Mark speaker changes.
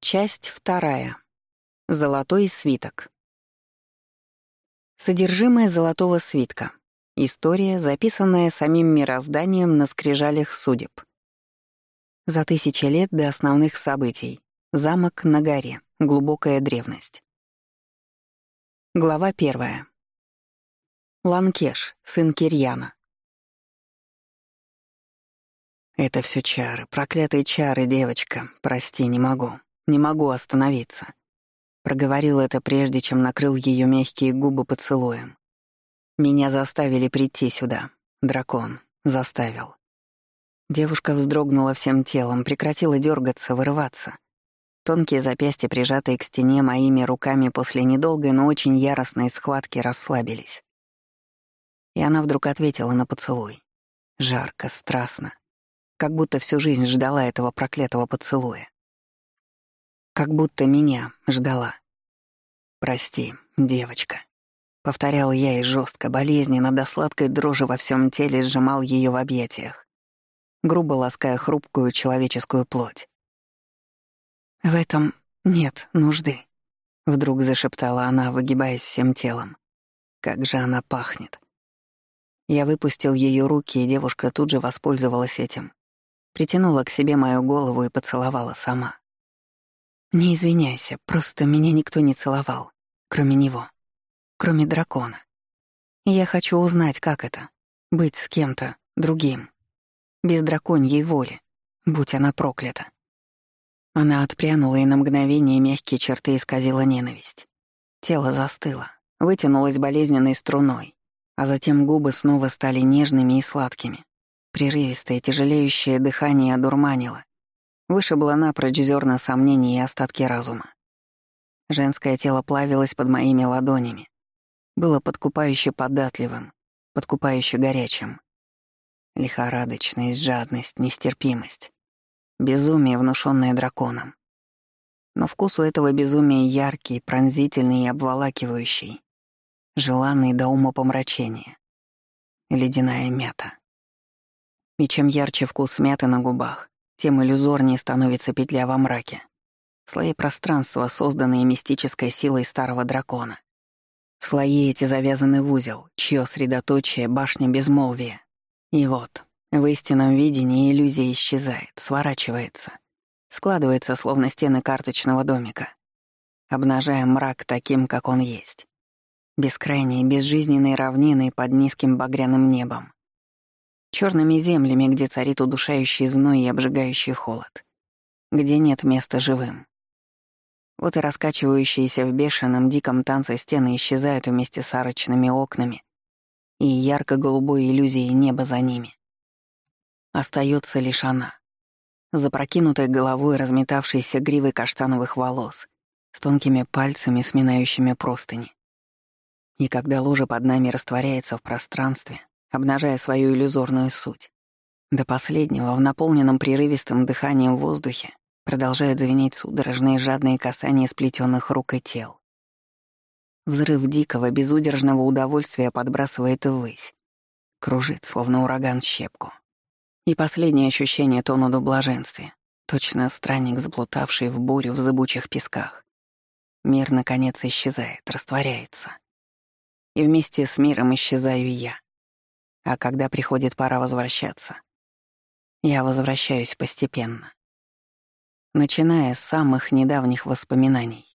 Speaker 1: Часть вторая. Золотой свиток. Содержимое золотого свитка. История, записанная самим мирозданием на скрижалях судеб. За тысячи лет до основных событий. Замок на горе. Глубокая древность. Глава первая. Ланкеш, сын Кирьяна. «Это все чары, проклятые чары, девочка. Прости, не могу. Не могу остановиться». Проговорил это прежде, чем накрыл ее мягкие губы поцелуем. «Меня заставили прийти сюда. Дракон. Заставил». Девушка вздрогнула всем телом, прекратила дергаться, вырываться. Тонкие запястья, прижатые к стене моими руками после недолгой, но очень яростной схватки, расслабились. И она вдруг ответила на поцелуй. Жарко, страстно как будто всю жизнь ждала этого проклятого поцелуя. Как будто меня ждала. «Прости, девочка», — повторял я и жестко, болезненно, до сладкой дрожи во всем теле сжимал ее в объятиях, грубо лаская хрупкую человеческую плоть. «В этом нет нужды», — вдруг зашептала она, выгибаясь всем телом. «Как же она пахнет!» Я выпустил ее руки, и девушка тут же воспользовалась этим, притянула к себе мою голову и поцеловала сама. «Не извиняйся, просто меня никто не целовал, кроме него, кроме дракона. я хочу узнать, как это — быть с кем-то другим, без драконьей воли, будь она проклята». Она отпрянула, и на мгновение мягкие черты исказила ненависть. Тело застыло, вытянулось болезненной струной, а затем губы снова стали нежными и сладкими. Прерывистое, тяжелеющее дыхание одурманило. Вышибло напрочь зерна сомнений и остатки разума. Женское тело плавилось под моими ладонями. Было подкупающе податливым, подкупающе горячим. Лихорадочность, жадность, нестерпимость. Безумие, внушенное драконом. Но вкус у этого безумия яркий, пронзительный и обволакивающий. Желанный до ума помрачения. Ледяная мята. И чем ярче вкус мяты на губах, тем иллюзорнее становится петля во мраке. Слои пространства, созданные мистической силой старого дракона. Слои эти завязаны в узел, чье средоточие — башня безмолвия. И вот, в истинном видении иллюзия исчезает, сворачивается, складывается, словно стены карточного домика, обнажая мрак таким, как он есть. Бескрайние, безжизненные равнины под низким багряным небом черными землями, где царит удушающий зной и обжигающий холод, где нет места живым. Вот и раскачивающиеся в бешеном диком танце стены исчезают вместе с арочными окнами и ярко-голубой иллюзией неба за ними. Остается лишь она, запрокинутой головой разметавшейся гривой каштановых волос, с тонкими пальцами, сминающими простыни. И когда лужа под нами растворяется в пространстве, обнажая свою иллюзорную суть. До последнего, в наполненном прерывистым дыханием воздухе, продолжают звенеть судорожные жадные касания сплетенных рук и тел. Взрыв дикого, безудержного удовольствия подбрасывает ввысь. Кружит, словно ураган щепку. И последнее ощущение тонут в блаженстве. Точно странник, заплутавший в бурю в зыбучих песках. Мир, наконец, исчезает, растворяется. И вместе с миром исчезаю я. А когда приходит пора возвращаться, я возвращаюсь постепенно. Начиная с самых недавних воспоминаний.